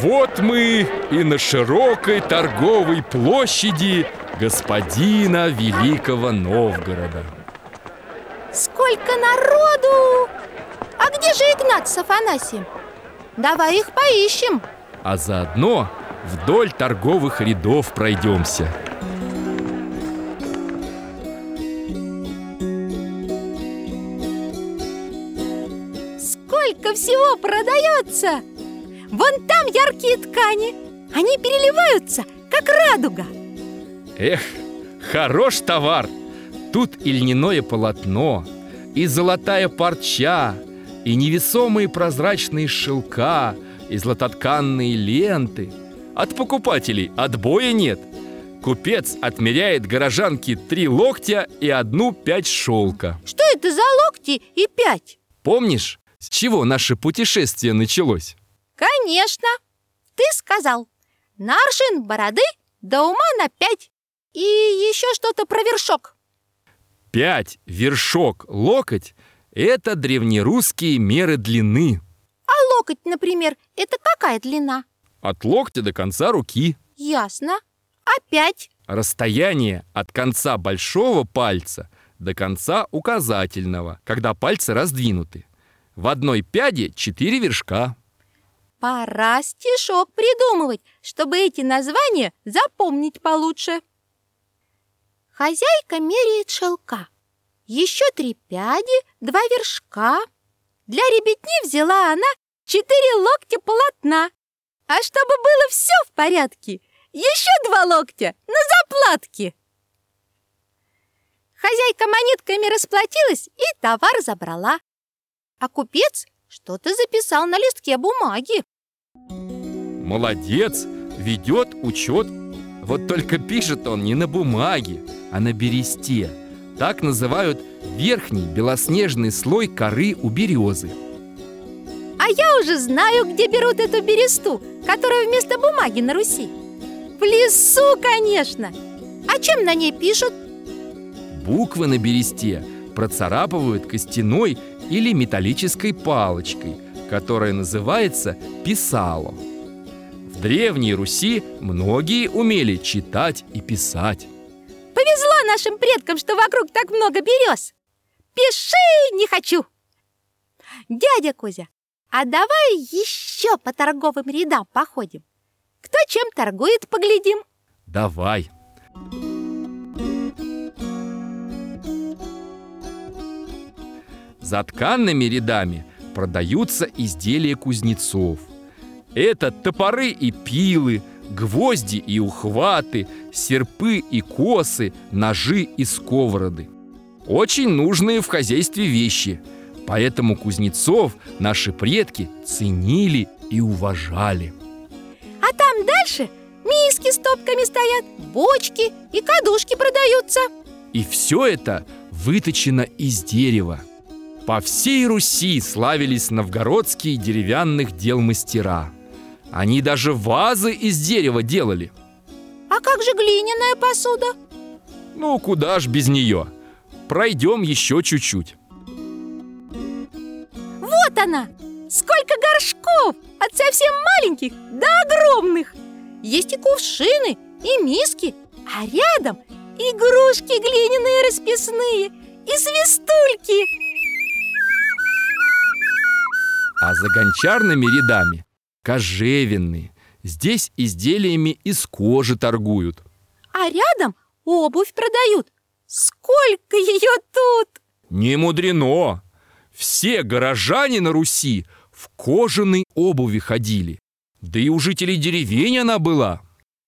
Вот мы и на широкой торговой площади господина Великого Новгорода. Сколько народу! А где же Игнат с Афанасием? Давай их поищем А заодно вдоль торговых рядов пройдемся. Сколько всего продается! Вон там яркие ткани Они переливаются, как радуга Эх, хорош товар! Тут и льняное полотно, и золотая парча, и невесомые прозрачные шелка, и златотканные ленты. От покупателей отбоя нет. Купец отмеряет горожанке три локтя и одну пять шелка. Что это за локти и пять? Помнишь, с чего наше путешествие началось? Конечно Ты сказал Наршин, бороды, до ума на пять И еще что-то про вершок Пять, вершок, локоть – это древнерусские меры длины. А локоть, например, это какая длина? От локтя до конца руки. Ясно А пять? Расстояние от конца большого пальца до конца указательного, когда пальцы раздвинуты. В одной пяде четыре вершка. Пора стишок придумывать, чтобы эти названия запомнить получше. Хозяйка меряет шелка. Еще три пяди, два вершка. Для ребятни взяла она четыре локтя полотна. А чтобы было все в порядке Еще два локтя на заплатке Хозяйка монетками расплатилась и товар забрала. А купец что-то записал на листке бумаги Молодец, ведет учет. Вот только пишет он не на бумаге, а на бересте. Так называют верхний белоснежный слой коры у березы. А я уже знаю, где берут эту бересту, которая вместо бумаги на Руси В лесу, конечно А чем на ней пишут? Буквы на бересте процарапывают костяной или металлической палочкой, которая называется писалом. В Древней Руси многие умели читать и писать. Повезло нашим предкам, что вокруг так много берез Пиши не хочу Дядя Кузя, а давай еще по торговым рядам походим Кто чем торгует, поглядим Давай. За тканными рядами продаются изделия кузнецов. Это топоры и пилы, гвозди и ухваты, серпы и косы, ножи и сковороды. Очень нужные в хозяйстве вещи. Поэтому кузнецов наши предки ценили и уважали. А там дальше миски с топками стоят, бочки и кадушки продаются И все это выточено из дерева. По всей Руси славились новгородские деревянных дел мастера. Они даже вазы из дерева делали. А как же глиняная посуда? Ну, куда ж без нее? Пройдем еще чуть-чуть. Вот она! Сколько горшков! От совсем маленьких до огромных Есть и кувшины, и миски А рядом игрушки глиняные расписные И свистульки А за гончарными рядами кожевенные. Здесь изделиями из кожи торгуют. А рядом обувь продают Сколько ее тут! Не мудрено. Все горожане на Руси в кожаной обуви ходили. Да и у жителей деревень она была.